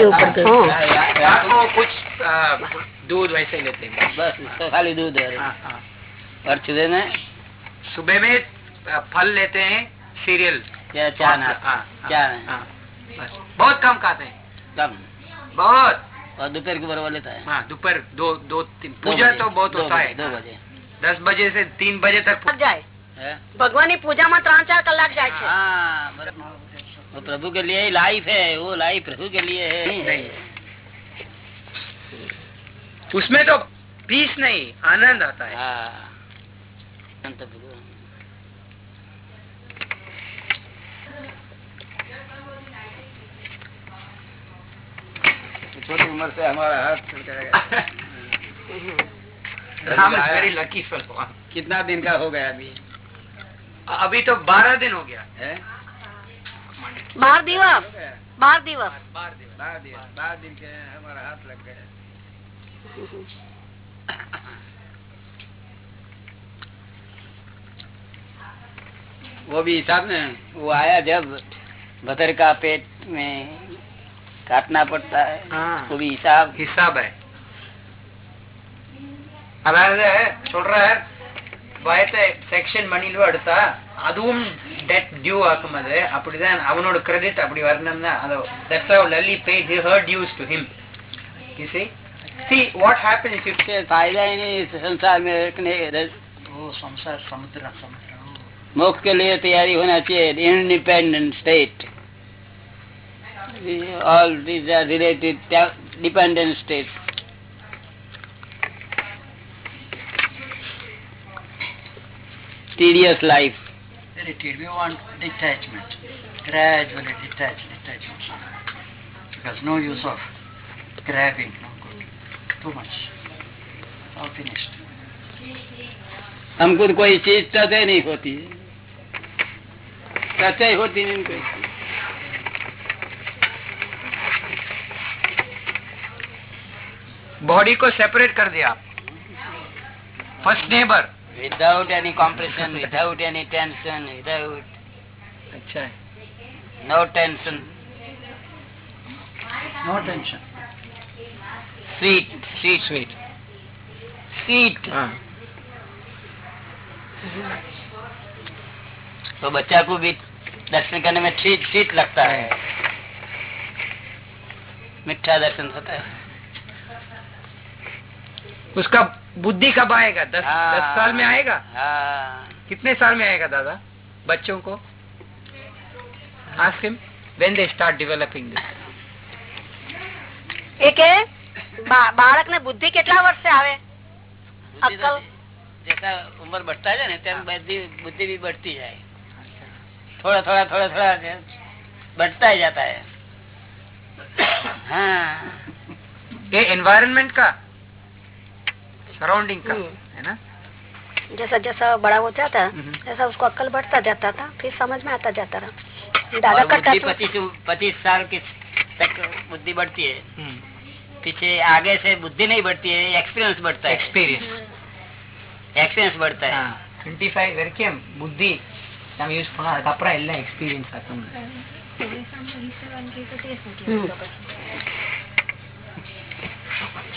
જેવું પડતું હા. रात को कुछ आ, दूध वैसे ही लेते हैं બસ તો ખાલી દૂધ हाँ, हाँ। और सुबह में सुबह में आ, फल लेते हैं सीरियल या चા ના हाँ, ચા हाँ, हाँ, बस बहुत कम खाते हैं कम बहुत और दोपहर को बराबर लेता है हाँ दोपहर दो दो तीन दो पूजा बजे, तो बहुत दो होता बजे, है दो बजे दस बजे से तीन बजे तक જાય है? ભગવાન ની પૂજામાં ત્રણ ચાર કલાક જાય છે हाँ बराबर वो प्रभु के लिए ही लाइफ है वो लाइफ प्रभु के लिए है। नहीं नहीं। उसमें तो पीस नहीं आनंद आता है। हाँ। संत छोटी उम्र से हमारा हाथ छूट जाएगा वेरी लकी फेलो कितना दिन का हो गया अभी? अभी तो बारह दिन हो गया। है? बार दिवस बार दिवस। बार दिन के हमारा हाथ लग गए वो भी हिसाब ने वो आया जब भदर का पेट में काटना पड़ता है हाँ। वो भी हिसाब। हिसाब है। छोड़ रहा है। வயத்தை செக்ஷன் பண்ணிட்டு எடுத்தா அதுவும் டெட் டியூ ஆக்கும்போது அப்படிதான் அவனோட கிரெடிட் அப்படி வரணும்னா அது that's how Lalli paid he her dues to him you see see what happens if से फायदा ही नहीं इस संसार में रखने ओ संसार समुद्र समुद्र मोक्ष के लिए तैयारी होना चाहिए independent state all these are related dependent state tedious life Relative, we want detachment. Gradually detach, detachment. Because no use of grabbing, no good. Too much. All finished. हमको तो कोई चीज़ टच नहीं होती टच होती नहीं कोई बॉडी को separate कर दिया आप first neighbour without any compression without any tension without अच्छा है no tension No tension. sweet sweet sweet sweet हाँ तो बच्चा को भी दर्शन करने में ठीक ठीक लगता है मीठा दर्शन होता है उसका बुद्धि कब आएगा दस हाँ। दस साल में आएगा हाँ कितने साल में आएगा दादा बच्चों को ask him when they start developing this એ કે બાળક ને બુદ્ધિ કેટલા વર્ષે આવે बुद्धि तो अक्कल? जैसा उम्र बढ़ता है ना तेम बुद्धि बुद्धि भी बढ़ती जाए थोड़ा थोड़ा थोड़ा थोड़ा जो बढ़ता ही जाता है हाँ ये एनवायरनमेंट का सराउंडिंग का है ना जैसा जैसा बड़ा होता था जैसा उसको अक्ल बढ़ता जाता था फिर समझ में आता जाता था दादा का पच्चीस पच्चीस साल की तक बुद्धि बढ़ती है पीछे आगे से बुद्धि नहीं बढ़ती है एक्सपीरियंस बढ़ता है एक्सपीरियंस एक्सपीरियंस बढ़ता है ట్వంటీ ఫైవ్ వరకే బుద్ధి நம்ம யூஸ் பண்ணோம் एक्सपीरियंस எல்லாம் எக்ஸ்பீரியன்ஸ் ஆகும்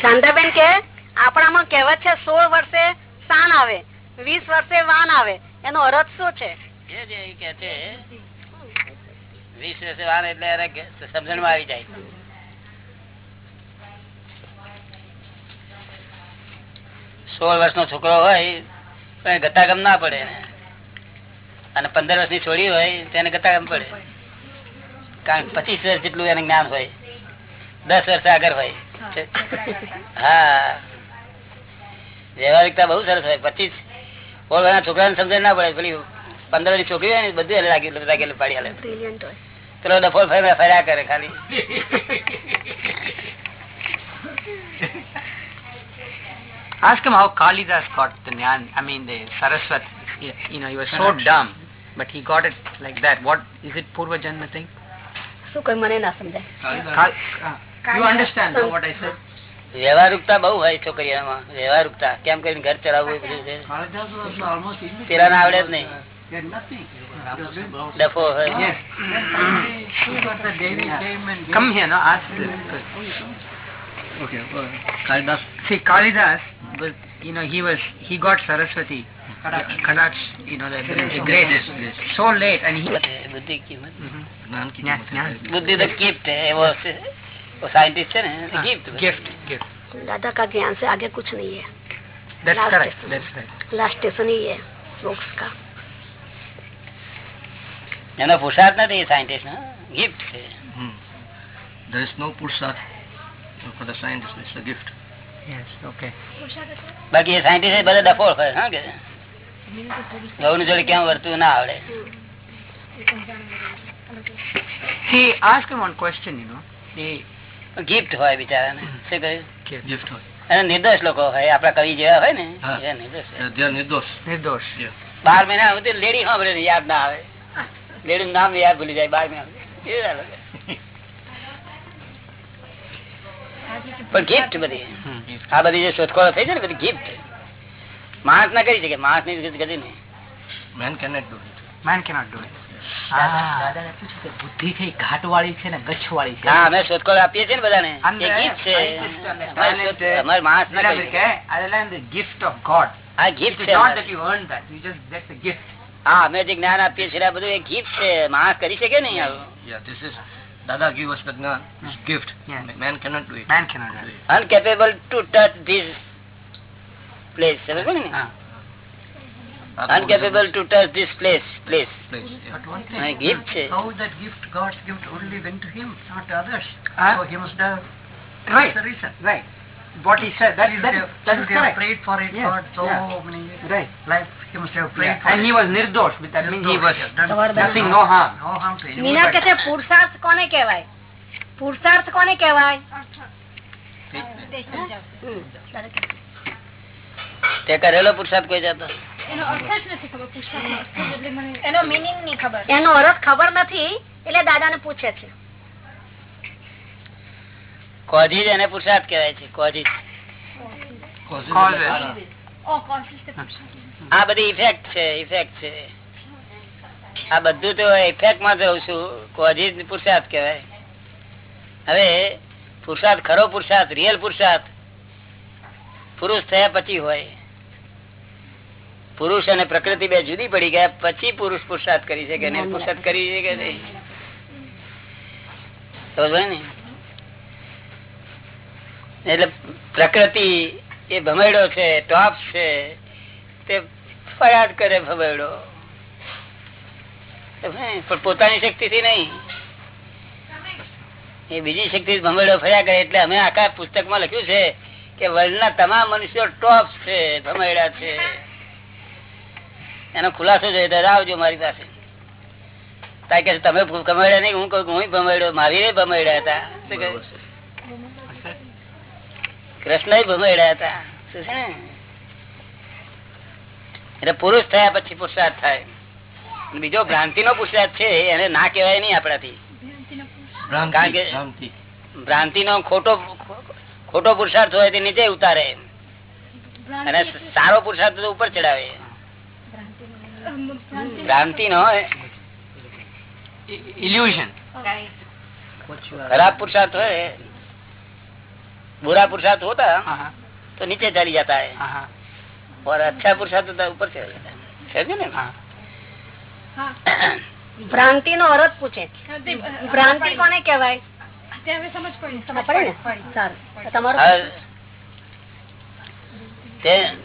சாந்தாபென் கே આપણામાં કહેવત છે સોળ વર્ષે સાન આવે વીસ વર્ષે વાન આવે. એનો અર્થ શું છે? વીસ વર્ષે વાન એટલે સમજણમાં આવી જાય. સોળ વર્ષનો છોકરો હોય એને ગતાગમ ના પડે એને. અને પંદર વર્ષની છોડી હોય તેને ગતાગમ પડે. કારણ કે પચીસ વર્ષ જેટલું એને જ્ઞાન હોય. દસ વર્ષ આગળ હોય. હા. વ્યવહારિકતા બહુ સરસ હોય પચીસ વર્ષના છોકરાને સમજણ ના પડે પેલી પંદર વાળી છોકરી હોય ને બધું એને લાગેલું લાગેલું પાડી હાલે પેલો ડફોલ ફર્યા ફર્યા કરે ખાલી Ask him how Kalidas got the Nyan, I mean the Saraswat. You know, he was so dumb, but he got it like that. What is it, Purva Janma thing? uh, you understand what I said? વ્યવહારુકતા બહુ હોય છોકરીઓમાં વ્યવહારુકતા કેમ કરીને ઘર ચલાવવું બધું છે આવડે જ નહીં He had nothing. ડફો હોય Yes. But the Devi came and gave Come here, no, ask this. Okay, well, Kalidas. See, Kalidas, was, you know, he was, he got Saraswati, Kadaks, you know, the, the great, Yes, yes. so late, and he, બુદ્ધિ કિંમત। બુદ્ધિ તો gift એવો scientist છે ને gift gift, gift. दादा का ज्ञान से आगे कुछ नहीं है That's Last correct, station. that's right. Last station ही है मोक्ष का એનો પુરુષાર્થ નથી સાયન્ટિસ્ટ ગિફ્ટ છે Hmm. There is no Purusharth for the scientist, it's a gift. Yes, okay. બાકી એ સાયન્ટિસ્ટ બધા ડફોળ હોય હા કે ઘઉં જોડે ક્યાં વર્તું ના આવડે See, ask him one question, you know. The gift હોય બિચારાને શું કહ્યું gift. Gift હોય. અને નિર્દોષ લોકો હોય આપડા કવિ જેવા હોય ને હા. એ નિર્દોષ હોય. Uh, They are નિર્દોષ. નિર્દોષ. બાર મહિના સુધી લેડી સાંભળે ને યાદ ના આવે લેડી નામ યાદ ભૂલી જાય બાર મહિના સુધી. એવા લોકો. પણ ગિફ્ટ બધી Hmm. આ બધી જે શોધખોળો થઈ છે ને બધી ગિફ્ટ માણસ ના કરી શકે માણસની ગતિ નહીં Man cannot do it. Man cannot do it. દાદાને પૂછ્યું કે બુદ્ધિ કઈ ઘાટ વાળી છે ને ગચ્છ વાળી છે હા અમે શોધખોળ આપીએ છીએ ને બધાને એ gift છે અમારે માણસ ના gift of God. આ ગિફ્ટ છે gift. હા અમે જે જ્ઞાન આપીએ છીએ બધું એ ગિફ્ટ છે માણસ કરી શકે નહીં આવું this is Dada give us the Gnan, it's gift. Yeah. Man cannot do it. Man cannot do it. Uncapable to touch this place સમજ પડી ને Ah. Uncapable to touch this place place Place, yeah. But one thing, gift છે how that gift, God's gift only went to him, not to others. Huh? So he must have, Right. that's the reason. Right. What he said, that, He that, have, that is correct. prayed for it Yeah, for so yeah. many years. Right. Life, he must have prayed Yeah. for And it. he was nirdosh, that means he was Done nothing, no harm. no harm to him. મીના કે છે kone કોને કહેવાય kone હમ. તે કરેલો પુરુષાર્થ કોઈ જતો એનો મિનિંગ નહીં ખબર. એનો અર્થ ખબર નથી એટલે દાદાને પૂછે છે. કોઝી એને પુરુષાર્થ કહેવાય છે કોઝી Causes. ઓ કોન્શિયસ પુરુષાર્થ આ બધી ઇફેક્ટ છે ઇફેક્ટ છે. આ બધું તો ઇફેક્ટમાં જ રહું છું કોઝી પુરસાદ પુરુષાર્થ કહેવાય. હવે પુરુષાર્થ ખરો પુરુષાર્થ રિયલ પુરુષાર્થ પુરુષ થયા પછી હોય. પુરુષ અને પ્રકૃતિ બે જુદી પડી ગયા. પછી પુરુષ પુરુષાર્થ કરી છે કે નહીં? પુરુષાર્થ કરી શકે નહીં? સમજ પડી ને. એટલે પ્રકૃતિ એ ભમેડો છે ટોપ છે. તે ફરિયાદ કરે ભમેડો. પણ પોતાની શક્તિ થી નહીં. એ બીજી શક્તિ ભમેડો ફર્યા કરે એટલે અમે આખા પુસ્તકમાં લખ્યું છે કે વર્લ્ડના તમામ મનુષ્યો ટોપ છે ભમેડા છે. એનો ખુલાસો જોઈએ દાદા આવજો મારી પાસે. તારે કે તમે ભમેડ્યા નહીં હું કહું હું ભમેડ્યો મારી ભમેડ્યા હતા. શું? કૃષ્ણ ભમેડ્યા હતા. શું છે ને? એટલે પુરુષ થયા પછી પુરુષાર્થ થાય. બીજો ભ્રાંતિ નો પુરુષાર્થ છે એને ના કહેવાય નહીં આપણાથી. કારણ ભ્રાંતિ કે- ભ્રાંતિ. ભ્રાંતિ નો ખોટો ખોટો પુરુષાર્થ હોય તે નીચે ઉતારે. અને સારો પુરુષાર્થ તો ઉપર ચડાવે. ભ્રાંતિ નો Illusion. खराब पुरुषार्थ है बुरा पुरुषार्थ होता Uh-huh. तो नीचे चली जाता है Uh-huh. और अच्छा पुरुषार्थ होता है ऊपर चला जाता है समझे ने Uh-huh. ભ્રાંતિ નો અર્થ પૂછે ભ્રાંતિ કોને કહેવાય હવે સમજ પડી સમજ પડે ને સારું તો તમારું હવે તે-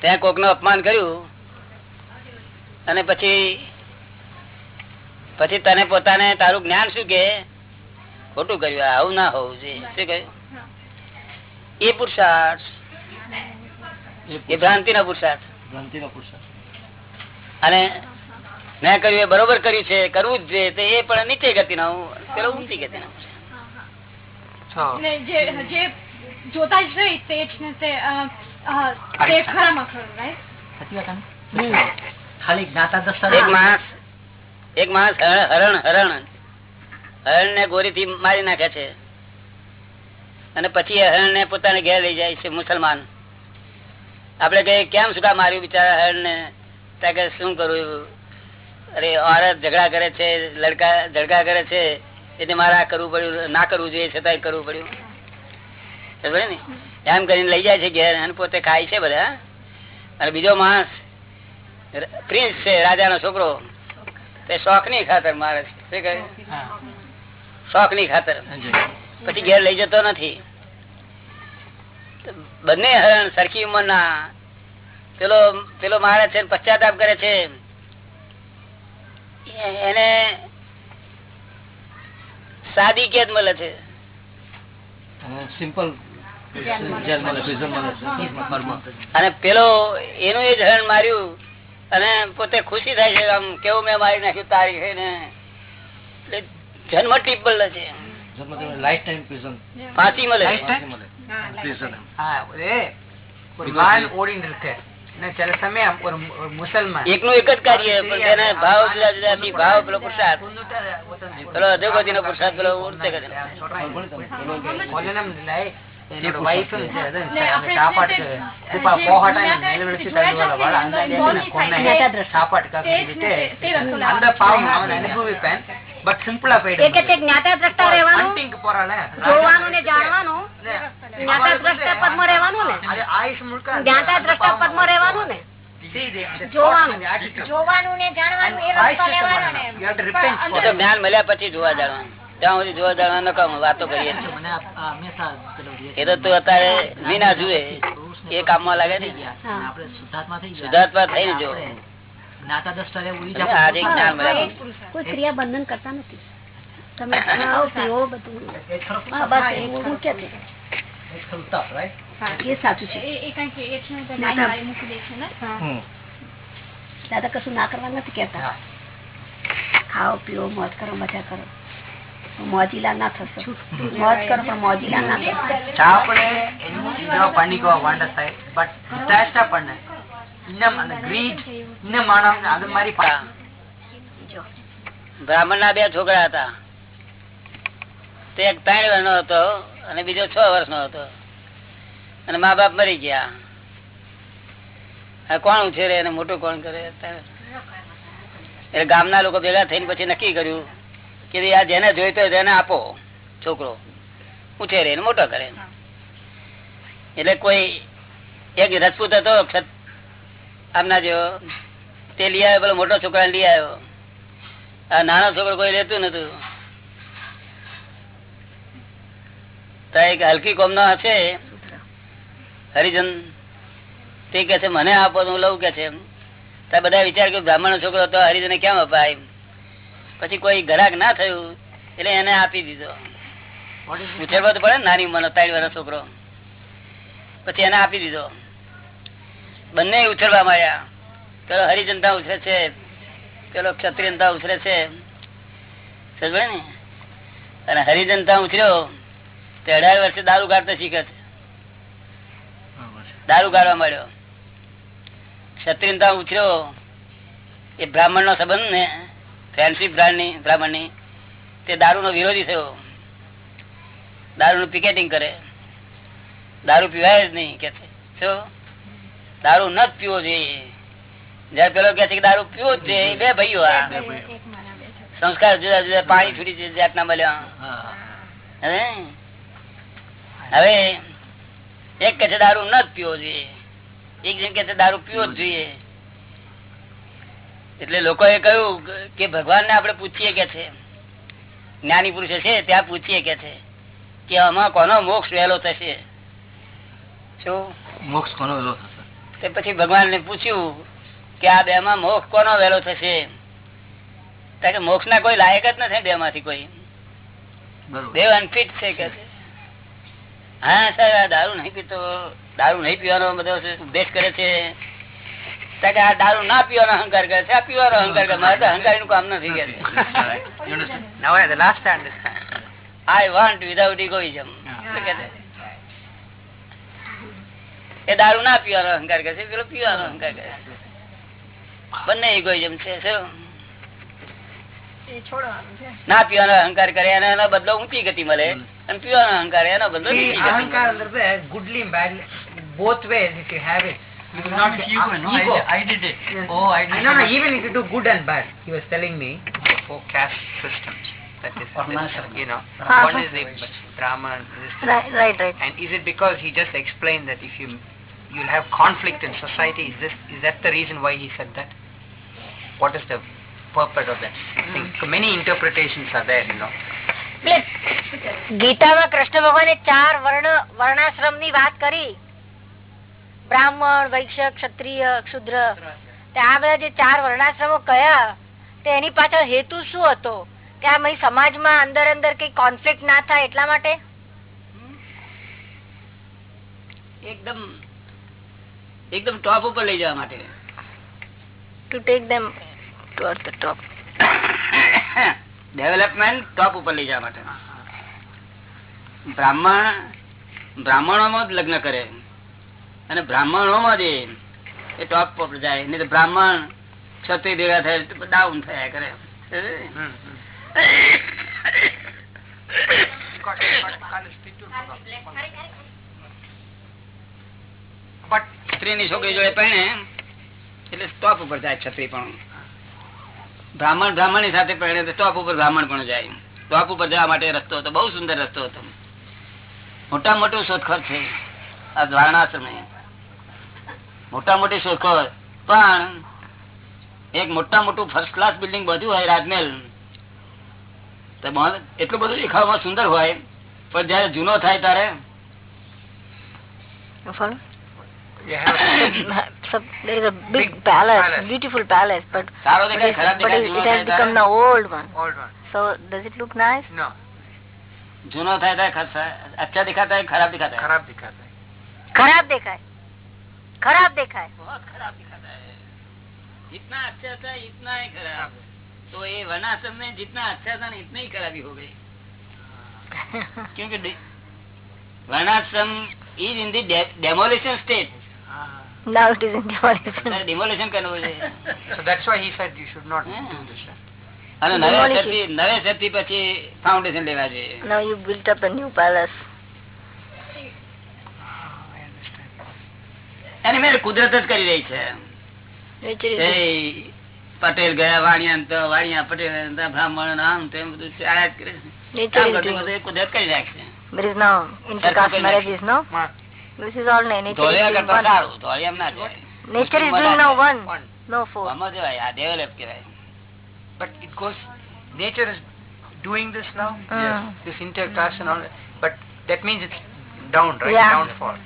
ત્યાં કોક નું અપમાન કર્યું અને પછી પછી તને પોતાને તારું જ્ઞાન શું કે? ખોટું કર્યું આવું ના હોવું જોઈએ. શું કહ્યું? એ પુરુષાર્થ. એ ભ્રાંતિ નો પુરુષાર્થ. અને મેં કર્યું એ બરોબર કર્યું છે કરવું જ જોઈએ. તો એ પણ નીચે ગતિ નો પેલો ઊંચી ગતિ ના જોતા જ રહી તે જ ને તે અ, અ, તે ખરામાં ખરું રાઈટ સાચી વાત ને? ખાલી એક માણસ એક માણસ હરણ હરણ હરણ. ને ગોરી થી મારી નાખે છે. અને પછી હરણ ને પોતાને ઘેર લઈ જાય છે મુસલમાન. આપડે કઈ કેમ શું કામ માર્યું બિચારા હરણ ને ત્યાં શું કરું? અરે ઓરત ઝઘડા કરે છે લડકા ઝઘડા કરે છે. એટલે મારે આ કરવું પડ્યું ના કરવું જોઈએ છતાંય કરવું પડ્યું. ને? એમ કરીને લઈ જાય છે ઘેર અને પોતે ખાય છે બધા. અને બીજો માણસ પ્રિન્સ છે રાજાનો છોકરો. તે શોખની ખાતર મારે શું કહે? શોખની ખાતર. પછી ઘેર લઈ જતો નથી. બંને હરણ સરખી ઉંમરના. પેલો પેલો મારે છે પશ્ચાતાપ કરે છે. એને સાદી કેદ મળે છે. સિમ્પલ. અને પેલો એનું એ જ હરણ માર્યું. અને પોતે ખુશી થાય છે આમ કેવું મેં મારી નાખ્યું તારી છે ને. એટલે જન્મ ટીપલ છે. ફાંસી એક જ કાર્ય પણ એને ભાવ જુદા ભાવ પેલો પુરસાદ પેલો અધોગતિ નો પેલો અનુભવી પેન રહેવાનું ને જાણવાનું જ્ઞાતા દ્રષ્ટા રહેવાનું ને મળ્યા પછી જોવા જવાનું ત્યાં સુધી જોવા જાણવા નકામ વાતો કરીએ એ તો તું અત્યારે વિના જુએ. એ કામમાં લાગે ને સુધાર્થમાં હા. આપણે શુદ્ધાત્મા થઈ ગયા. જો. બંધન કરતા નથી. તમે ખાઓ બધું? એ સાચું છે. ને ના, ના. ને. દાદા કશું ના કરવા નથી કેતા ખાઓ પીવો મત કરો મજા કરો. મોજીલા ના થશો. મોજ કરો પણ મોજીલા ના થશો. આપણે જો પંડિકો વાંડા સાહેબ બટ ડિટાસ્ટ પણ ઇનમ ગ્રીડ ઇનમ માણસ આ મારી પા બ્રાહ્મણ ના બે છોકરા હતા. તે એક ત્રણ વર્ષનો હતો અને બીજો છ વર્ષ નો હતો. અને મા બાપ મરી ગયા. કોણ ઉછેરે અને મોટું કોણ કરે? એટલે ગામના લોકો ભેગા થઈને પછી નક્કી કર્યું કે ભાઈ, આ જેને જોઈતો તેને આપો, છોકરો. ઉછેરે મોટો કરે એટલે કોઈ એક રજપૂત હતો આમના જેવો. તે લઈ આવ્યો, પેલો મોટો છોકરા લઈ આવ્યો. આ નાનો છોકરો કોઈ લેતું નતું. એક હલકી કોમ હશે. હરિજન તે કે છે, મને આપો, તો હું લઉં કે છે બધા વિચાર કે બ્રાહ્મણ છોકરો તો હરિજને કેમ અપાય પછી કોઈ ઘરાક ના થયું, એટલે એને આપી દીધો. ઉછેરવો તો પડે નાની ઉંમરનો, ત્રણ વર્ષ છોકરો. પછી એને આપી દીધો. બંને ઉછેરવા માંડ્યા. પેલો હરિજનતા ઉછરે છે, પેલો ક્ષત્રિયનતા ઉછરે છે. સમજે ને? અને હરિજનતા ઉછર્યો, તે અઢાર વર્ષે દારૂ કાઢતો શીખે છે. દારૂ કાઢવા માંડ્યો. ક્ષત્રિયતા ઉછર્યો. એ બ્રાહ્મણ નો સંબંધ ને ફ્રેન્ડશીપ બ્રાહ્મણની તે દારૂ નો વિરોધી થયો. દારૂ નું પિકેટિંગ કરે. દારૂ પીવાય જ નહીં કે દારૂ ન પીવો જોઈએ. જયારે પેલો કે છે કે દારૂ પીવો જ જોઈએ બે ભાઈઓ આ. સંસ્કાર જુદા જુદા પાણી છૂટી જાતના મળ્યા. હવે હવે એક કે છે દારૂ ન જ પીવો જોઈએ. એક જેમ કે દારૂ પીવો જ જોઈએ. એટલે લોકોએ કહ્યું કે ભગવાન ને આપડે પૂછીએ કે છે? જ્ઞાની પુરુષો છે ત્યાં પૂછીએ કે છે કે આમાં કોનો મોક્ષ વહેલો થશે? શું? મોક્ષ કોનો વહેલો થશે? તે પછી ભગવાન ને પૂછ્યું કે આ બે માં મોક્ષ કોનો વહેલો થશે? તો કે મોક્ષ ના કોઈ લાયક જ નથી બે માંથી કોઈ બે અનફિટ છે કે હા સર આ દારૂ નહીં પીતો દારૂ નહીં પીવાનો બધો ઉપદેશ કરે છે? કે આ દારૂ ના પીવાનો અહંકાર કરે છે. આ પીવાનો અહંકાર કરે. મારે તો અહંકારનું કામ નથી આઈ વોન્ટ વિધાઉટ ઇગોઇઝમ એ દારૂ ના પીવાનો અહંકાર કરે છે. પેલો પીવાનો અહંકાર કરે બંને ઇગોઇઝમ છે. ના પીવાનો અહંકાર કરે અને એનો બદલો ઊંચી ગતિ મળે. અને પીવાનો અહંકાર એનો બદલો અહંકાર goodly both ways if you have it badly both ways if you have it You will not get ego, no, ego. I, I did it. Oh, I did No, no, it. even if you do good and bad. He was telling me the four caste systems. That is, Varnashram. you know, Ah, one huh. is the Brahman, this, this. Right, right, right. And is it because he just explained that if you you'll have conflict in society? Is this is that the reason why he said that? What is the purpose of that thing? Many interpretations are there, you know. ગીતામાં કૃષ્ણ ભગવાને ચાર વર્ણ વર્ણાશ્રમ ની વાત કરી બ્રાહ્મણ વૈશ્ય ક્ષત્રિય ક્ષુદ્ર. આ બધા જે ચાર વર્ણાશ્રમો કયા તે એની પાછળ હેતુ શું હતો? કે આ સમાજમાં અંદર અંદર કઈ કોન્ફ્લિક્ટ ના થાય એટલા માટે? એકદમ એકદમ ટોપ ઉપર લઈ જવા માટે. To take them toward the top development top ઉપર લઈ જવા માટે. બ્રાહ્મણ બ્રાહ્મણોમાં જ લગ્ન કરે. અને બ્રાહ્મણોમાં જ એ- ટોપ પર જાય, નહીં તો બ્રાહ્મણ ક્ષત્રિય ભેગા થયા ડાઉન થયા કરે. સ્ત્રીની છોકરી જોડે એટલે ટોપ ઉપર જાય છત્રી પણ. બ્રાહ્મણ બ્રાહ્મણ સાથે પહેણે તો બ્રાહ્મણ પણ જાય. ટોપ ઉપર જવા માટે રસ્તો હતો, બહુ સુંદર રસ્તો હતો. મોટા મોટો શોધખોળ છે આ દ્વારણાશ્રમ. મોટા મોટી શોધખોળ પણ એક મોટા મોટું ફર્સ્ટ ક્લાસ બિલ્ડિંગ બધું હોય રાજમહેલ. એટલું બધું દેખાવમાં સુંદર હોય. પણ જયારે જૂનો થાય ત્યારે but સારો but, દેખાય it, ખરાબ દેખાય. खराब दिखाता है खराब दिखाता है. ખરાબ દેખાય ખરાબ દેખાય बहुत खराब दिखाता है जितना अच्छा था इतना ही खराब तो ये वर्णाश्रम में जितना अच्छा था ना इतना ही खराबी हो गई क्योंकि डि- वर्णाश्रम is in the demolition state now it is in demolition. Demolition કરવું છે So that's why he said you should not Yeah. do this. અને Demolish નવે it. સતી નવે સતી પછી ફાઉન્ડેશન લેવા જોઈએ now you built up a new palace. એની મેં કુદરત જ કરી રહી છે પટેલ ગયા વાણિયા તો વાણિયા પટેલ તો બ્રાહ્મણ ને આમ તેમ બધું ચાલ્યા જ કરે કુદરત કરી રાખશે There is now intercaste Circle marriages, no? Ma- This is all na- nature is ધોળિયા doing કરતા one. સારું ધોળિયા એમ ના જાય Nature is મુસ્લિમમાં doing ના now જાય. one, One. no four. આમાં જવાય આ ડેવલપ કહેવાય But it goes, nature is doing this now, Mm. this intercaste and all that. But that means it's down, right? Yeah. Downfall.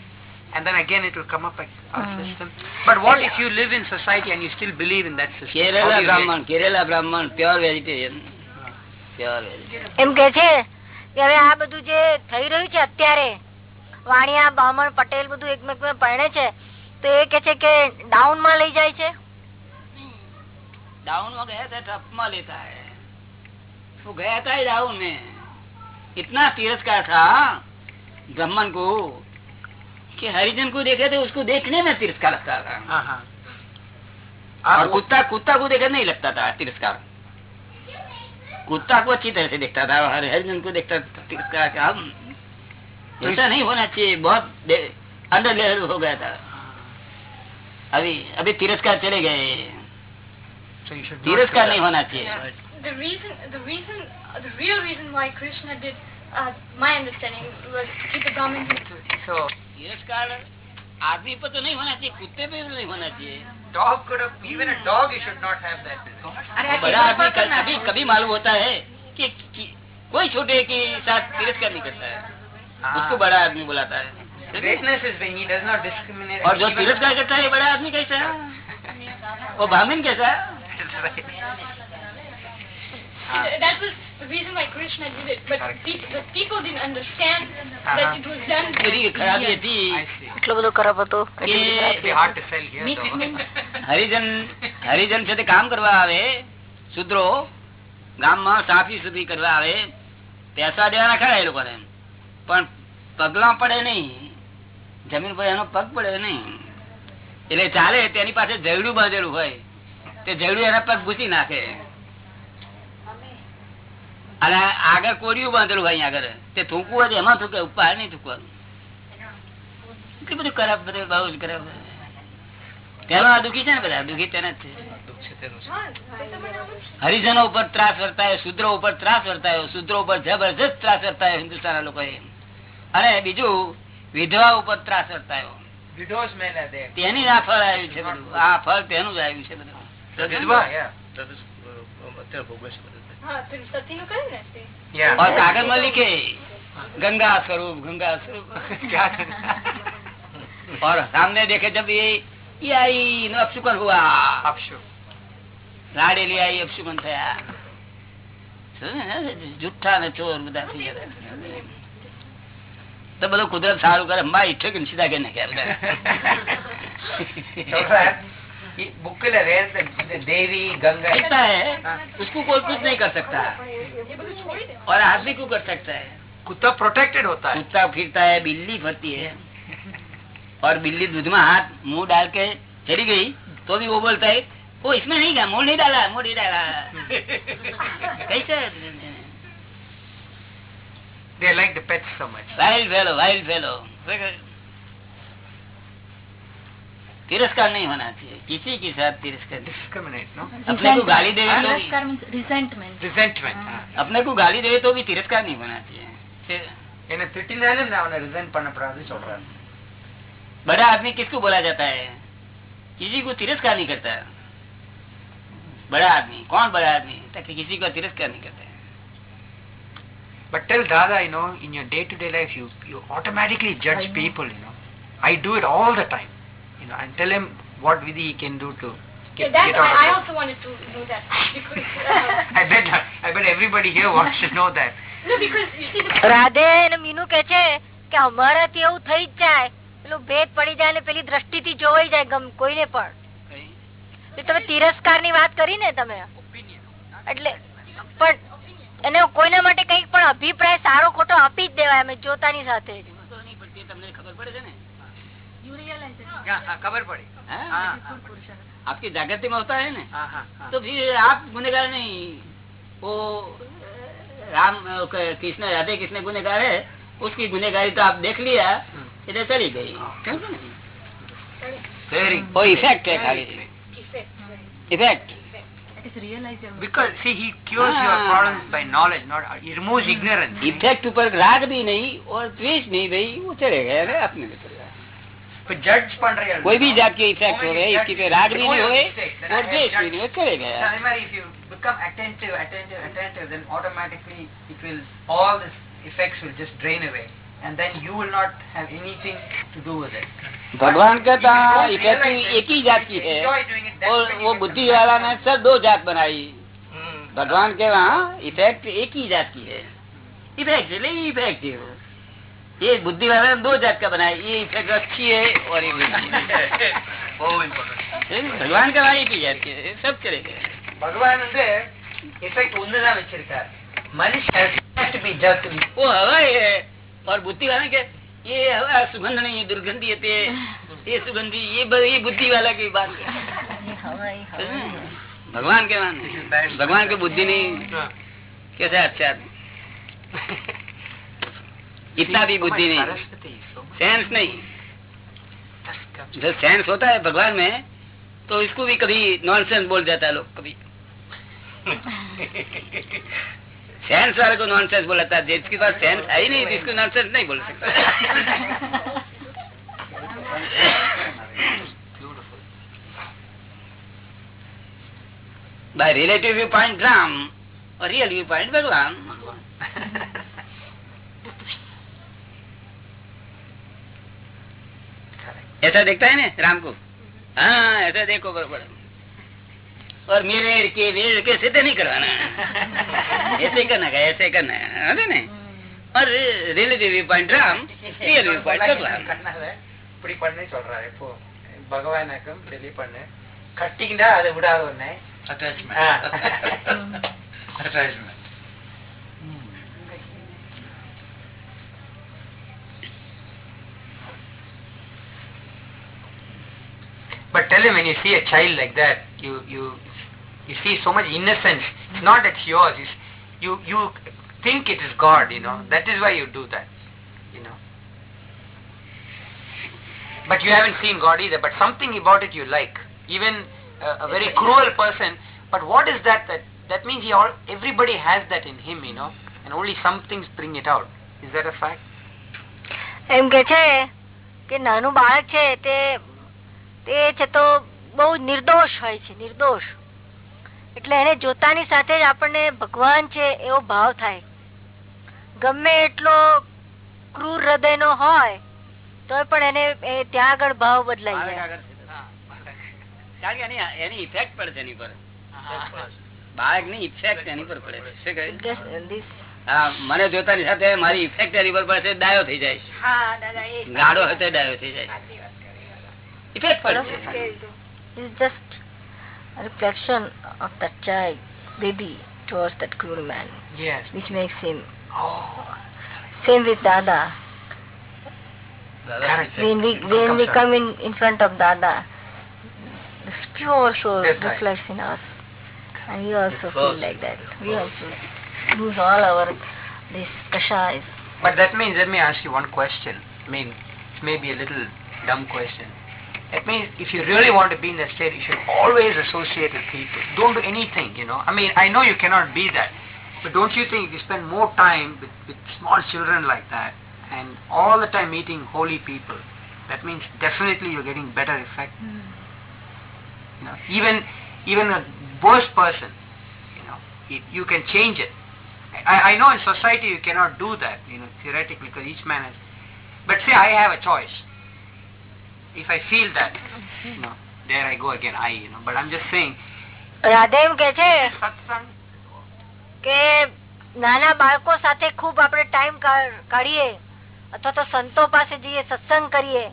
And then again it will come up like our Mm. system. But what if you live in society and you still believe in that system? How Kerala do you બ્રાહ્મણ કેરેલા બ્રાહ્મણ pure vegetarian pure vegetarian એમ કે છે કે હવે આ બધું જે થઈ રહ્યું છે અત્યારે વાણિયા બ્રાહ્મણ પટેલ બધું એકમેક પરણે છે તો એ કે છે કે ડાઉન માં લઈ જાય છે डाउन में गया था टप में लेता है वो गया था ही डाउन में इतना तिरस्कार था ब्राह्मण को कि हरिजन को देखे थे उसको देखने में तिरस्कार लगता था। हाँ, हाँ. और कुत्ता कुत्ता को देखे नहीं लगता था तिरस्कार। कुत्ता को अच्छी तरह से देखता था हर हरिजन को देखता था तिरस्कार हम ऐसा नहीं होना चाहिए बहुत अंडर लेवल हो गया था। अभी अभी तिरस्कार चले गए। not तिरस्कार नहीं होना चाहिए। The reason, the reason, the real reason why Krishna did, uh, my understanding was to keep the Brahmins. So तिरस्कार आदमी पर तो नहीं होना चाहिए कुत्ते पे भी नहीं होना चाहिए। Dog could have, even a dog you should not have बड़ा आदमी कभी कभी मालूम होता है कि, कि कोई छोटे के साथ तिरस्कार नहीं करता है। उसको बड़ा आदमी बुलाता है. और जो तिरस्कार करता है बड़ा आदमी कैसा है? वो ब्राह्मण कैसा है. That was the reason why Krishna did it, but pe- the people didn't understand that it was done. હરિજન હરિજન છે તે કામ કરવા આવે સુદ્રો ગામમાં સાફી સુફી કરવા આવે પૈસા દેવાના ખરા એ લોકોને. પણ પગલા પડે નહીં. જમીન પર એનો પગ પડે નહીં. એટલે ચાલે તેની પાસે જયડું બાંધેલું હોય. તે જયડું એના પગ ભૂસી નાખે. અને આગળ કોડિયું બાંધેલું ભાઈ આગળ. તે થૂકવું હોય એમાં થૂકે ઉપર નહીં થૂકવાનું. એટલું બધું ખરાબ બધું બહુ જ ખરાબ. પેલો આ છે ને બધા? દુઃખી તેને જ છે દુઃખ છે તેનું છે હા, તે તો મને આમ જ- હરિજનો ઉપર ત્રાસ વર્તાયો શુદ્રો ઉપર ત્રાસ વર્તાયો શુદ્રો ઉપર જબરજસ્ત ત્રાસ વર્તાયો હિન્દુસ્તાન લોકોએ. અને બીજું વિધવા ઉપર ત્રાસ વર્તાયો. તેની આ ફળ આવ્યું છે બધું. આ ફળ તેનું જ આવ્યું છે બધું. વિધવા, yeah. That is, uh, અત્યારે ભોગવે છે બધું હા, પેલું સતીનું કહ્યું ને તે. Yeah. और कागज में लिखे गंगा स्वरूप गंगा स्वरूप क्या था? और सामने देखे जब ये ये आई नो अपशुकन हुआ अपशु. રાડેલી આવી અપશુકન થયા સમજ્યો ને? જુઠ્ઠા ને ચોર બધા થઈ ગયા તો બધું કુદરત સારું કરે અંબા ઈઠે કે સીધા કે चौथा ये बुक तो देवी गंगा ऐसा है हाँ। उसको कोई कुछ नहीं कर सकता। और आदमी को कर सकता है। कुत्ता प्रोटेक्टेड होता है। कुत्ता फिरता है बिल्ली फरती है। और बिल्ली दूध में हाथ मुँह डाल के चली गई तो भी वो बोलता है वो इसमें नहीं गया मुँह नहीं डाला मुँह नहीं डाला। कैसे They like the pets so much. Wild fellow, wild fellow. तिरस्कार नहीं होना चाहिए किसी के साथ तिरस्कार नहीं। discriminate no अपने को गाली दे तो भी- resentment. resentment अपने को गाली दे तो भी तिरस्कार नहीं होना चाहिए என்ன திட்டினாலும் நான் அவனை ரிசைன் பண்ணப்படாது சொல்றாரு बड़ा आदमी किसको बोला जाता है किसी को तिरस्कार नहीं करता बड़ा आदमी कौन बड़ा आदमी ताकि किसी को तिरस्कार नहीं करता है But tell Dada, you know, in your day-to-day life, you, you automatically judge people, you know. I do it all the time, Know, and tell him what Vidhi he can do to Yeah, get, that, get out I, I also wanted to know that. Because, uh, I bet, I bet everybody here wants to know that. no, because you see, the, Radhe અને મીનુ કે છે કે અમારાથી એવું થઈ જ જાય પેલું ભેદ પડી જાય ને પેલી દ્રષ્ટિથી જોવાઈ જાય ગમ કોઈને પણ તમે તિરસ્કારની વાત કરી ને તમે એટલે પણ એને કોઈના માટે કંઈક પણ અભિપ્રાય સારો ખોટો આપી જ દેવાય અમે જોતાની સાથે જ તમને ખબર પડે છે ને खबर पड़ी। हाँ? हाँ. आपकी जागृति में होता है ना? हाँ, हाँ, हाँ. तो फिर आप गुनेगार नहीं वो राम कृष्ण राधे कृष्ण गुनेगार है उसकी गुनेगारी तो आप देख लिया इधर चली गई. वो इफ़ेक्ट है खाली। Effect It is realize your Because see, he cures your हाँ. problems by knowledge, not he removes ignorance. Effect ऊपर राग भी नहीं और द्वेष नहीं भाई वो चले गए अपने में चले गए। कोई हैं. कोई भी जात के इफ़ेक्ट हो गए इसकी पे राग भी नहीं हुए और द्वेष भी नहीं हुए चले you become attentive, attentive, attentive, then automatically it will, all these effects will just drain away. And then you will not have anything to do with it. भगवान कहता If इफ़ेक्ट एक ही जात की है और वो बुद्धि वाला ने सब दो जात बनाई भगवान के वहाँ इफ़ेक्ट एक ही जात की है इफ़ेक्ट इफ़ेक्टिव ये बुद्धि वाले दो जात का बनाए ये इफ़ेक्ट अच्छी है और ये भगवान का भाई की जाती है सब करेगा। भगवान इफ़ेक्ट उन्नदा வச்சிருக்கார் மனுஷன் वो हवा है और बुद्धि वाले के ये हवा सुगंध नहीं है दुर्गंधी है ये सुगंधी ये ये बुद्धि वाला की बात है। भगवान के मान भगवान की बुद्धि नहीं। कैसे अच्छा आदमी। इतना भी बुद्धि नहीं. सेंस नहीं। जो सेंस होता है भगवान में तो इसको भी कभी नॉनसेंस बोल जाता है लोग कभी। सेंस वाले को नॉनसेंस बोलाता है जिसके पास सेंस है ही नहीं तो इसको नॉनसेंस नहीं बोल सकता। By relative view point Ram और रियल व्यू पॉइंट भगवान ऐसा देखता है ना राम को हाँ ऐसा देखो बरोबर और मेरे के वेड़ के सिद्ध नहीं करवाना ऐसे करना है ऐसे करना है है ना और relative view point Ram real view point भगवान கண்ணால இப்படி பண்ணு சொல்றாரு இப்போ பகவானாக்கும் சொல்லி பண்ணு கட்டிக்கிட்டா அதை விடாத ஒண்ணு Attachment. Ah. But tell him when you see a child like that, you you you see so much innocence. It's not that yours. It's, you you think it is God. You know that is why you do that. You know. But you haven't seen God either. But something about it you like. Even a, a very cruel person. But what is that? That that means he all everybody has that in him, you know, and only some things bring it out. Is that a fact? એમ કે છે કે નાનું બાળક છે તે તે છે તો બહુ નિર્દોષ હોય છે નિર્દોષ. એટલે એને જોતાની સાથે જ આપણને ભગવાન છે એવો ભાવ થાય. ગમે એટલો ક્રૂર હૃદયનો હોય તો પણ એને એ ત્યાં આગળ ભાવ બદલાઈ જાય. કારણ કે એની એની ઇફેક્ટ પડે એની પર. બાળકની ઇફેક્ટ એની પર પડે છે. શું કહ્યું? This- this- હા મને જોતાની સાથે મારી ઇફેક્ટ એની પર પડે છે ડાયો થઈ જાય છે. હા દાદા એ ગાડો હોય તો ડાયો થઈ જાય effect it is just a reflection of that child, baby, towards that cruel man. Yes. Which makes him. Oh. Same with Dada. Dada when we when we come in, in front of Dada, this pure soul That's reflects right. in us, and we also feel like that. We also lose all our this kasha. But that means let me ask you one question. I mean, maybe a little dumb question that means if you really want to be in that state, you should always associate with people. Don't do anything, you know. I mean, I know you cannot be that. But don't you think if you spend more time with, with small children like that and all the time meeting holy people, that means definitely you're getting better effect. Hmm. You know, even even a worst person, you know, it, you can change it. I, I know in society you cannot do that, you know, theoretically, because each man has. But say I have a choice. If I feel that, you know, there I go again, I, you know. But I'm just saying, Radhe એમ કે છે satsang, કે નાના બાળકો સાથે ખૂબ આપણે time કાઢીએ અથવા તો સંતો પાસે જઈએ સત્સંગ કરીએ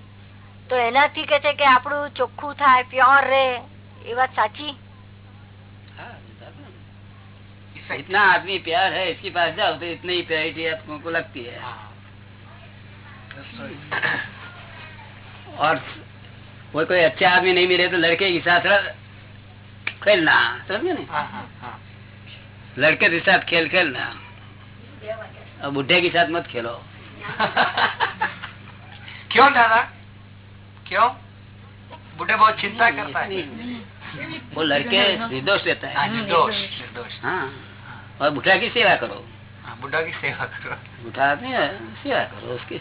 તો એનાથી કે છે કે આપણું ચોખ્ખું થાય પ્યોર રહે એ વાત સાચી हाँ, बताता हूँ। effect. इतना आदमी प्यार है इसके पास जाओ तो इतनी ही प्यारिटी आपको को लगती है और कोई कोई अच्छा आदमी नहीं मिले तो लड़के के साथ खेलना समझे ना हाँ, हाँ, हाँ. लड़के के साथ खेल खेलना। और बुढ़े के साथ मत खेलो। क्यों दादा? क्यों? बुढ़े बहुत चिंता करता है। वो लड़के निर्दोष रहता हाँ, निर्दोष निर्दोष। हाँ। और बुढ़ा की सेवा करो। बुढ़ा की सेवा करो। बुढ़ा आदमी है सेवा करो उसकी।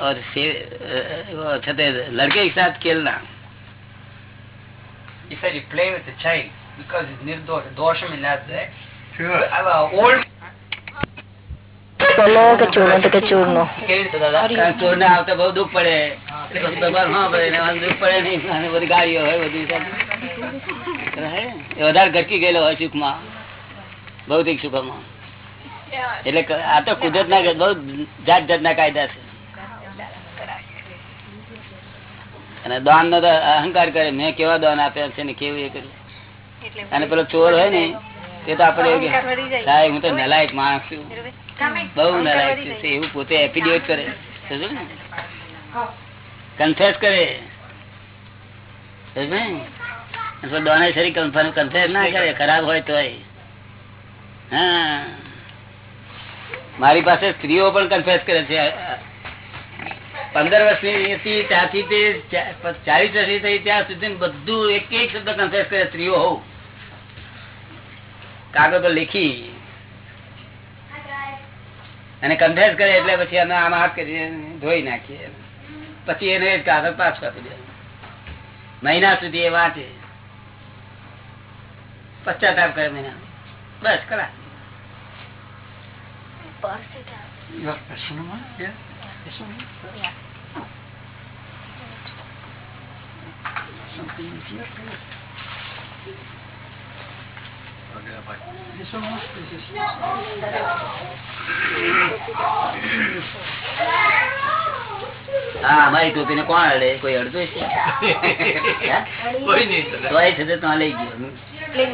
और से अ, वो अच्छा तो लड़के के साथ खेलना He said you play with the child because it's nirdosh, dosham in that. Sure. Old પેલો કે ચોરનો તો કે ચોરનો કેવી રીતે દાદા કારણ ચોર ને આવતા બહુ દુઃખ પડે એટલે પછી ભગવાન હા પડે ને આમ દુઃખ પડે નહીં અને બધી ગાડીઓ હોય બધું સાથે. હે? એ વધારે ઘટકી ગયેલો હોય સુખમાં ભૌતિક સુખમાં એટલે ક- આ તો કુદરત ના બહુ જાત જાતના કાયદા છે અને દાન નો તો અહંકાર કરે. મેં કેવા દાન આપ્યા છે ને કેવું એ કર્યું? અને પેલો ચોર હોય ને તે તો આપડે સાહેબ હું તો નલાયક માણસ છું. બહુ નલાયક છું એવું પોતે એફિડેવિટ કરે. કન્ફેસ કરે. ને? અને પછી ડોનેશરી કન્ફેસ ના કરે ખરાબ હોય તોય. હા. મારી પાસે સ્ત્રીઓ પણ કન્ફેસ કરે છે. પંદર વર્ષની હતી ત્યાંથી તે ચાલીસ વર્ષની થઈ ત્યાં સુધી બધું એક એક શબ્દ કન્ફેસ કરે સ્ત્રીઓ હોઉં. કાગળ પર લીખી. અને કન્ફેસ કરે એટલે પછી એને આમ હાથ કરી ધોઈ નાખીએ. પછી એને એ કાગળ પાછો આપી દે. મહિના સુધી એ વાંચે. પશ્ચાતાપ કરે મહિના બસ કરા Yeah. This one? Something is here. This one was, this is. હા અમારી ટોપી ને કોણ અડે કોઈ અડતું છે હે? કોઈ નહીં તોય છે તો ત્યાં લઈ ગયો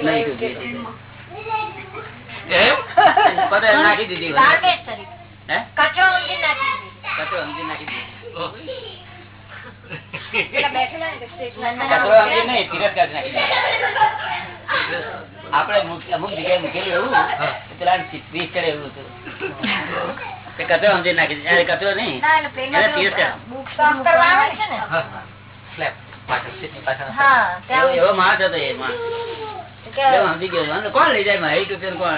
લઈ ટોપી પોતે નાખી દીધી હે? કચરો નાખી દીધી. કચરો સમજી નાખી મૂક- અમુક જગ્યાએ મૂકેલું એવું પેલા ચડે એવું હતું કચરો સમજી નાખી દીધો. કચરો નહીં એવો માણસ હતો એ માણસ સમજી ગયો કોણ લઈ જાય મારી ટૂંચે કોણ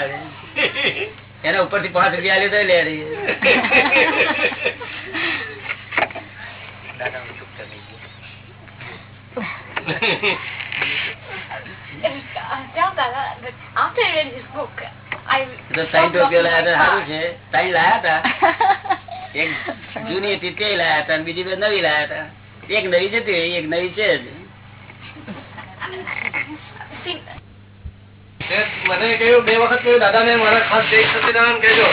લઈ ઉપરથી પાંચ રૂપિયા આલ્યો લે રહી એક જૂની હતી તે લાયા હતા બીજી બે નવી લાયા હતા. એક નવી જતી એક નવી છે see. મને કહ્યું બે વખત કહ્યું દાદા ને મારા ખાસ જય સચિદાનંદ કહેજો.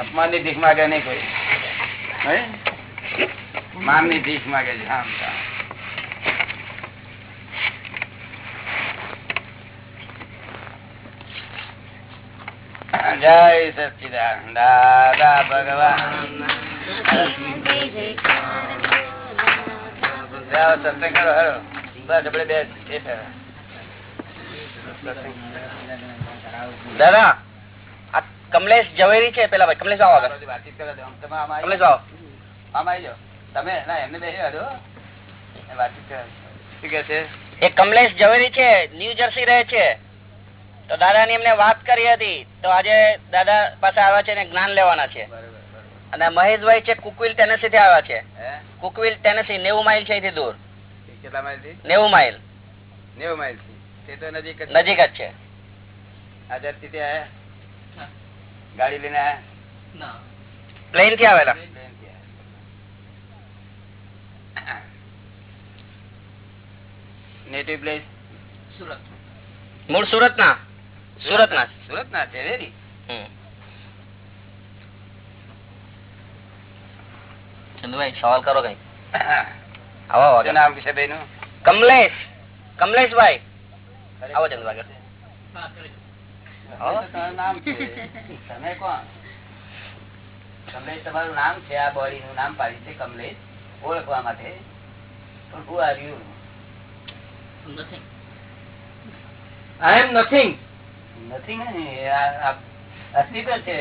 અપમાનની ભીખ માગે નહીં કોઈ. માનની ભીખ માગે છે આમ જય સચિદાન દાદા ભગવાન. સત્સંગ કરો બસ બે દાદા આ કમલેશ ઝવેરી છે પેલા ભાઈ. કમલેશ આવો વાતચીત કરો કમલેશ આવો. આમ આવી તમે ના એમને બેસી વાળો વાતચીત કરો. શું કે છે? એ કમલેશ ઝવેરી છે ન્યુ જર્સી રહે છે. તો દાદા ની એમને વાત કરી હતી. તો આજે દાદા પાસે આવ્યા છે ને જ્ઞાન લેવાના છે. બરોબર. અને મહેશભાઈ છે કુકવિલ ટેનેસી થી આવ્યા છે. કુકવિલ ટેનેસી નેવું માઇલ છે અહીંથી દૂર. કેટલા માઇલથી નેવું માઇલ. નેવું માઇલથી તે તો નજીક જ નજીક જ છે. હાજરથી ત્યાં ગાડી લઈને આવ્યા પ્લેનથી આવેલા. Native place? મૂળ સુરત ના સુરત ના સુરત ના છે ચંદુભાઈ સવાલ કરો કઈ આવો નામ છે ભાઈ નું કમલેશ. કમલેશભાઈ. આવો ચંદુભાઈ તો તમારું નામ છે. તમે કોણ? કમલેશ તમારું નામ છે આ બોડી નું નામ પાડ્યું છે કમલેશ. ઓળખવા માટે. પણ who are you? I am nothing આ અસ્તિત્વ છે.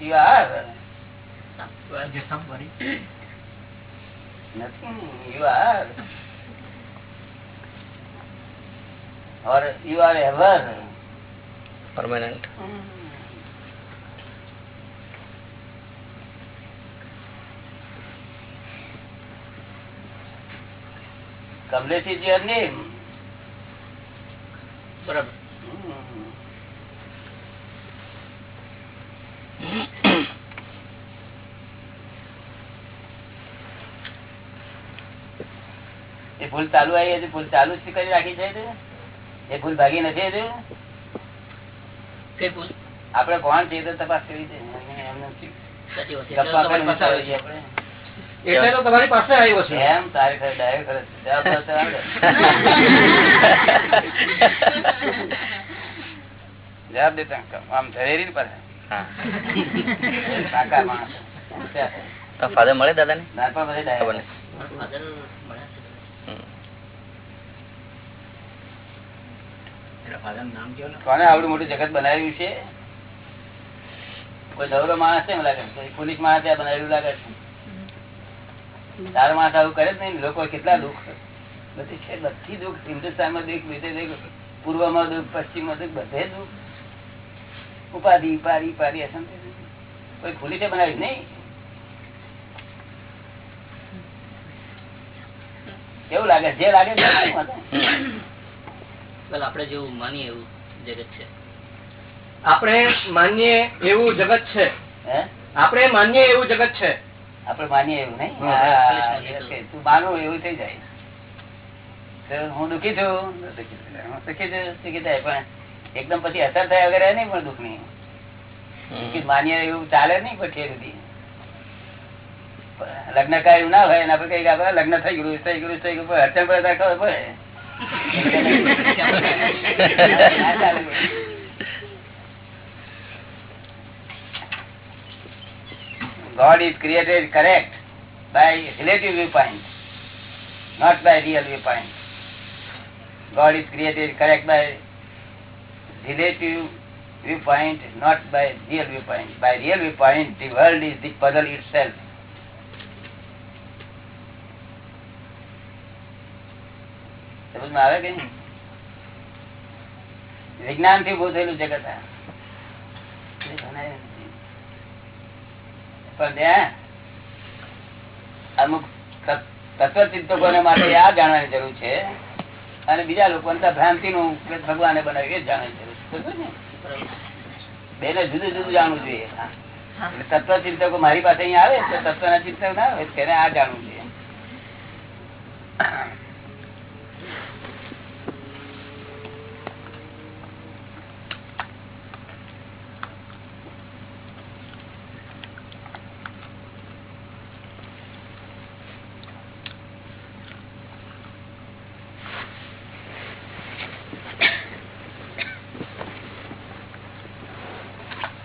You are. Nothing. You are. Or you are ever. Permanent Kamlesh is your name. બરાબર Hmm. ભૂલ ચાલુ આવી હતી ભૂલ ચાલુ જ કરી રાખી છે એ ભૂલ ભાગી નથી હતી? આપડે કોણ છે તો તપાસ કરી છે. એમને શું? ગપ્પા કરીને વિચારીએ આપણે. એટલે તો તમારી પાસે આવ્યો છે. એમ? તારે ખરે ડાયો જવાબ દેતા આમ ધરેરી પાસે ફાધર મળે દાદા ને નાનપણ પછી ડાયો ખબર ખરે. નહીં કોને આવડું મોટું જગત બનાવ્યું છે? કોઈ નવરો માણસ એમ લાગે પોલીસ માણસ બનાવ્યું લાગે છે. તારો માણસ આવું કરે જ નહીં લોકો કેટલા દુઃખ બધી છે બધી દુઃખ. હિન્દુસ્તાનમાં દુઃખ, બીજે દુઃખ, પૂર્વમાં દુઃખ, પશ્ચિમમાં દુઃખ, બધે દુઃખ. ઉપાધિ ઉપાધિ ઉપાધિ અશાંતિ. કોઈ પોલીસે બનાવી નહીં. એવું લાગે? જે લાગે નહીં. આપડે જેવું માનીએ એવું જગત છે. આપણે માનીએ એવું જગત છે. હે? આપણે માનીએ એવું જગત છે. આપડે માનીએ એવું નહીં? તું. માનો એવું થઈ જાય. તો હું દુઃખી છું. હું સુખી છું સુખી થાય. પણ એકદમ પછી અસર થાય વગર નહીં પણ દુઃખ નહીં દુઃખી માનીએ એવું ચાલે નહીં પણ ઠેર સુધી. લગ્ન કાંઈ એવું ના હોય એના પર કઈ આપણે લગ્ન થઈ ગયું થઈ ગયું થઈ ગયું અડચણ પડે ખબર પડે. ના. God is created correct by relative viewpoint, not by real viewpoint. God is created correct by relative viewpoint, not by real viewpoint. By real viewpoint, the world is the puzzle itself. સમજમાં આવે કે વિજ્ઞાનથી ઉભું થયેલું જગત પણ ત્યાં અમુક તત્વચિંતકો માટે આ જાણવાની જરૂર છે. અને બીજા લોકો ભ્રાંતિ નું ભગવાને બનાવ્યું એ જાણવાની જરૂર છે. બેને જુદું જુદું જાણવું જોઈએ. તત્વ ચિંતકો મારી પાસે અહીંયા આવે તો તત્વના ચિંતક ના આવે તેને આ જાણવું જોઈએ.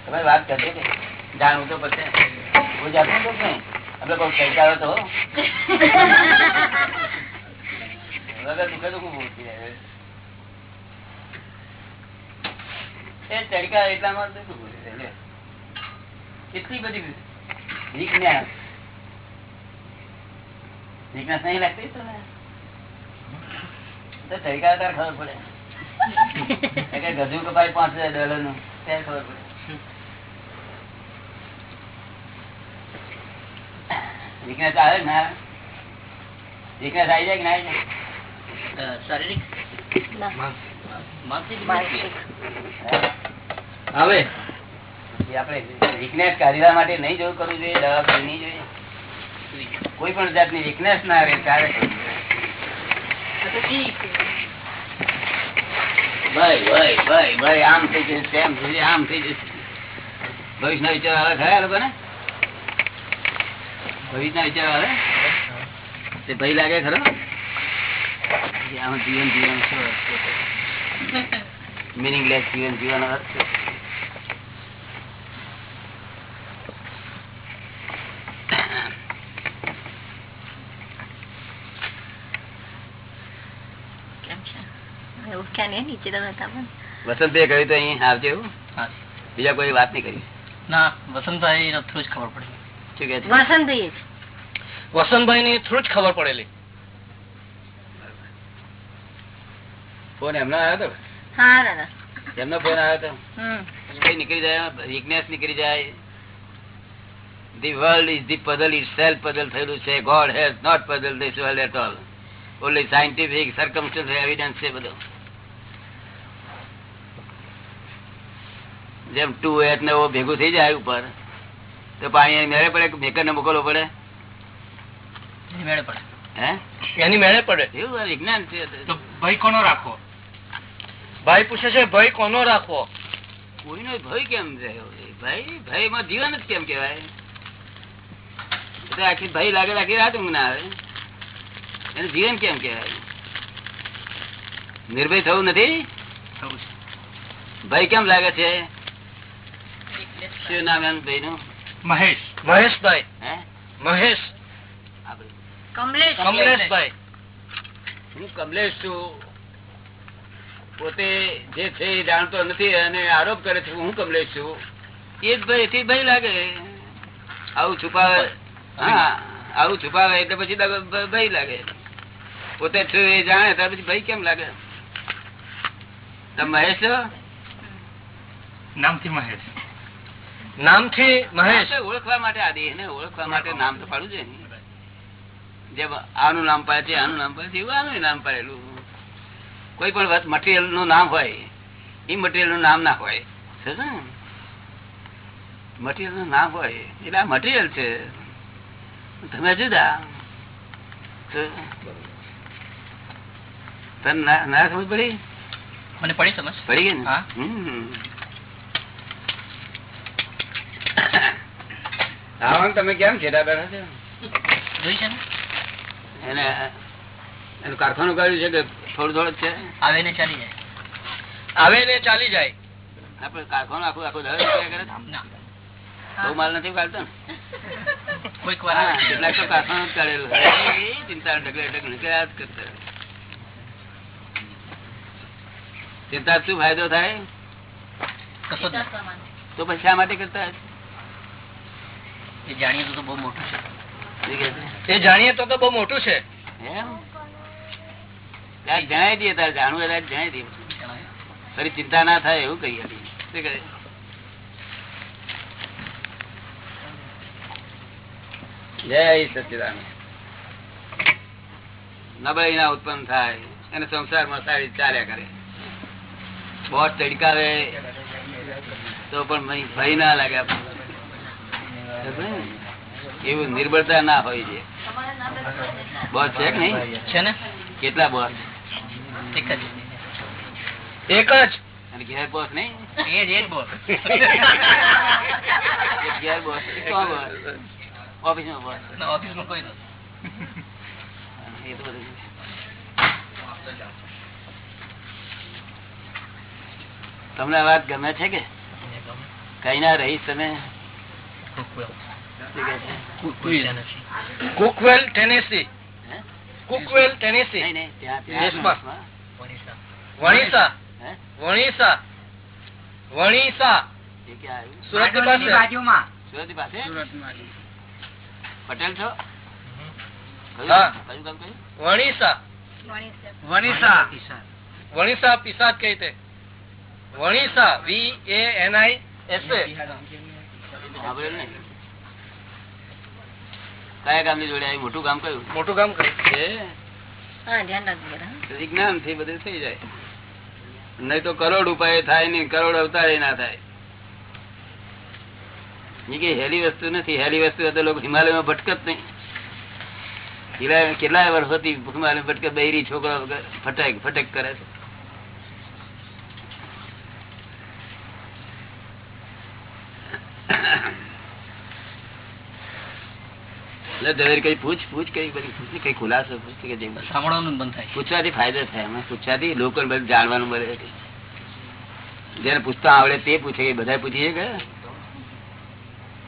તમે વાત કરજો કે જાણવું તો પડશે. હું જાણું તો કઈ અમે કોઈ કહેતા તો વગર દુઃખે દુઃખ ઉભું એ તડકા એટલામાં દુઃખ ઉભું થઈ જાય. લે. કેટલી બધી વીકનેસ વીકનેસ નહીં લાગતી તમને તો તડકા તાર ખબર પડે. ગજુ કપાય પાંચ હજાર ડોલરનું ત્યારે ખબર પડે. વીકનેસ આવે ના વીકનેસ આવી જાય કે ના આવી જાય? શારીરિક? માનસિક આપણે વીકનેસ કાઢવા માટે નહીં જોવું કરવું જોઈએ દવા નહીં જોઈએ. કોઈ પણ જાતની વીકનેસ ના આવે ત્યારે ભાઈ ભાઈ ભાઈ ભાઈ આમ થઈ જશે તેમ થઈ જશે આમ થઈ જશે. ભવિષ્યના વિચાર આવે ખરા લોકો ને ભવિષ્યના વિચાર આવે? તે ભય લાગે ખરો? આમાં જીવન જીવન શું મિનિંગલેસ જીવન જીવન અર્થ શું? કેમ છે? એવું ક્યાં નહીં નીચે તો હતા પણ વસંતભાઈ કહ્યું તો અહીં આવજો એવું? હા. બીજા કોઈ વાત નહીં કરી? ના વસંતભાઈ થ્રુ જ ખબર પડી. શું કે છે વસંતભાઈ વસંતભાઈ ની થ્રુ જ ખબર પડેલી. ફોન એમના આવ્યો હતો હા દાદા. એમનો ફોન આવ્યો હતો નીકળી જાય? વિજ્ઞાસ નીકળી જાય. The world is the puzzle itself puzzle થયેલું છે. God has not puzzled this world at all. Only scientific circumstance evidence છે બધું. જેમ ટુ એટ ને ભેગું થઈ જાય ઉપર. તો પાણી એની મેળે પડે કે મેકર ને મોકલવો પડે મેળે પડે. હે? એની મેળે પડે. એવું વિજ્ઞાન છે. તો ભય કોનો રાખવો? ભાઈ પૂછે છે ભય કોનો રાખવો? કોઈનો ભય કેમ રહ્યો એ ભય ભયમાં જીવન જ કેમ કેવાય આખી લાગે આખી રાત ઊંઘ ના આવે. એને જીવન કેમ કેવાય નિર્ભય થવું નથી? ભાઈ ભય કેમ લાગે છે? શું નામ એમ ભાઈ નું મહેશ. મહેશભાઈ. મહેશ. કમલેશભાઈ. હું કમલેશ છું. પોતે જે છે એ જાણતો નથી અને આરોપ કરે છે હું કમલેશ છું. એ જ ભાઈ એથી ભાઈ લાગે. આવું છુપાવે. હા આવું છુપાવે એટલે પછી ભાઈ ભય લાગે. પોતે છું એ જાણે ત્યાર પછી ભાઈ કેમ લાગે? તમે મહેશ છો? નામથી મહેશ. નામથી મહેશ. ઓળખવા માટે આદિ એને ઓળખવા માટે નામ તો પાડવું છે જેમ આનું નામ પાડે છે આનું નામ પાડે છે એવું આનું નામ પાડેલું. કોઈ પણ મટીરિયલનું નામ હોય એ મટીરિયલનું નામ ના હોય. મટીરિયલનું? નામ હોય એટલે આ મટીરિયલ છે. તમે જુદા. તને ના ના સમજ પડી? મને પડી સમજ? પડી ગઈ ને? હા. આવાનું તમે કેમ છેડા બેઠા છો? જોઈ છે એને એનું કારખાનું કર્યું છે કે થોડું થોડું છે? આવે ને ચાલી જાય. આવે ને ચાલી જાય? આપડે કારખાનું આખું આખું દસ કરે બહુ માલ નથી કાઢતો કેટલાક તો કારખાનું કાઢેલું ચિંતા ઢગલે ઢગલે નીકળ્યા જ કરતા. ચિંતા શું ફાયદો થાય. તો પછી શા માટે કરતા? એ જાણીએ તો બહુ મોટું છે. શું કહે છે? એ જાણીએ તો તો બહુ મોટું છે. જણાવી દઈએ તારે જાણવું એટલે જણાવી દઈએ. ફરી ચિંતા ના થાય એવું કહીએ શું કહે? જય સચિદાન નબળી ના ઉત્પન્ન થાય અને સંસારમાં સારી ચાલ્યા કરે. બોટ તડકાવે તો પણ ભય- ભય ના લાગે આપણને. એવું નિર્ભરતા ના હોય છે. બોસ છે કે નહીં? છે ને? કેટલા બોસ? એક જ. એક જ? અને ઘેર બોસ નહીં? ઘેર બોસ. બોસ. કોઈ તમને વાત ગમે છે કે? કઈ ના રહીશ તમે? Cookeville Tennessee? Cookeville Tennessee. વણીસા વણીસા વણીસા એ ક્યાં આવ્યું? સુરતની પાસે બાજુમાં. પટેલ છો? કયું? વણીસા વણીસા પિસાદ કઈ તે વણીસા વી એ એન આઈ એસ એ સાંભળેલું નહીં? ની જોડે આવી? મોટું ગામ કયું? મોટું ગામ કર્યું છે? હા ધ્યાન રાખજો જરા. વિજ્ઞાનથી બધું થઈ જાય. નહીં તો કરોડ ઉપાય થાય નહીં કરોડ અવતારે ના થાય. એ કે હેલી વસ્તુ નથી. હેલી વસ્તુ તો લોકો હિમાલયમાં ભટકત નહીં. હિમાલય કેટલાય વર્ષોથી હિમાલય ભટકે બૈરી છોકરા ફટક ફટક કરે છે એટલે ઝવેરી કઈ પૂછ પૂછ કઈ બધી કઈ ખુલાસો પૂછ કે સાંભળવાનું બંધ થાય. પૂછવાથી ફાયદો થાય એમાં પૂછવાથી લોકો બધું જાણવાનું મળે. જેને પૂછતા આવડે તે પૂછે કે બધા પૂછીએ કે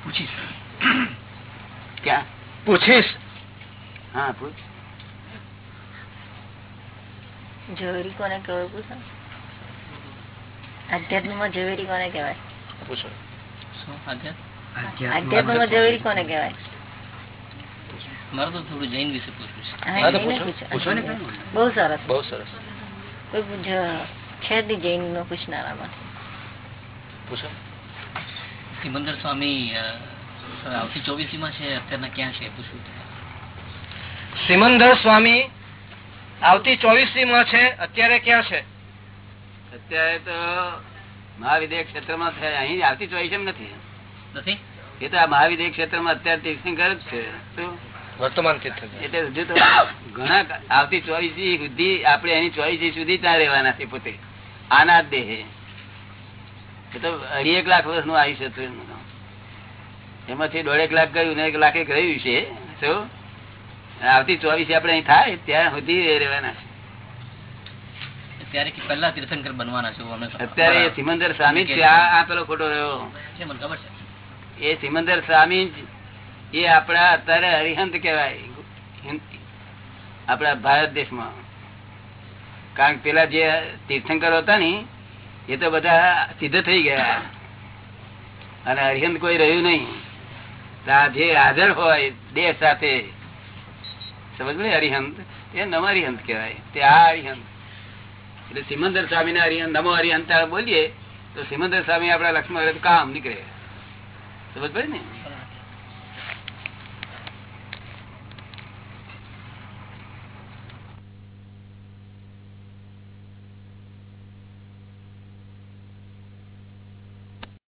પૂછીશ. ક્યાં? પૂછીશ. હા પૂછ. ઝવેરી કોને કહેવાય પૂછો? આધ્યાત્મમાં ઝવેરી કોને કહેવાય? પૂછો. શું? આધ્યાત્મ? કોને કહેવાય? મારે તો થોડું જૈન વિશે પૂછવું છે. હા, હા, તો જઈને પૂછો. પૂછો. પૂછો ને બહુ સરસ. બહુ સરસ. કોઈ છે જૈન નો પૂછનારામાં પૂછો. સિમંદર સ્વામી આવતી ચોવીસી માં છે અત્યારના ક્યાં છે પૂછવું. સિમંદર સ્વામી આવતી ચોવીસી માં છે અત્યારે ક્યાં છે? અત્યારે તો મહાવિદ્ય ક્ષેત્રમાં છે. અહીં આવતી ચોઈસ એમ નથી. નથી? એ તો આ મહાવિદ્ય ક્ષેત્રમાં અત્યારે તીર્થંકર જ છે. વર્તમાન એટલે હજુ તો ઘણા આવતી ચોવીસી સુધી આપણે એની ચોવીસી સુધી ત્યાં રહેવાના છે પોતે. આના જ દેહે. એ તો અઢી લાખ વર્ષનું આયુષ્ય હતું એમાંથી દોઢેક લાખ ગયું ને એક લાખ એક રહ્યું છે. શું? આવતી ચોવીસી આપણે અહીં થાય ત્યાં સુધી રહેવાના છે. ત્યારે કે પહેલા તીર્થંકર બનવાના છે અમે અત્યારે એ સિમંદર સ્વામી છે. આ આ પેલો ખોટો રહ્યો. છે મને ખબર છે. એ સિમંદર સ્વામી એ આપણા અત્યારે હરિહંત કહેવાય. આપણા ભારત દેશમાં. કારણ કે પેલા જે તીર્થંકર હતા ને એ તો બધા સિદ્ધ થઈ ગયા. અને હરિહંત કોઈ રહ્યું નહીં. આ જે હાજર હોય દેહ સાથે સમજ ને હરિહંત? એ નવા હરિહંત કહેવાય. તે આ હરિહંત. એટલે સિમંદર સ્વામી ને હરિહંત નમો હરિહંત બોલીએ, તો સિમંદર સ્વામી આપડા લક્ષ્મણ કામ નીકળે. સમજ પડે ને?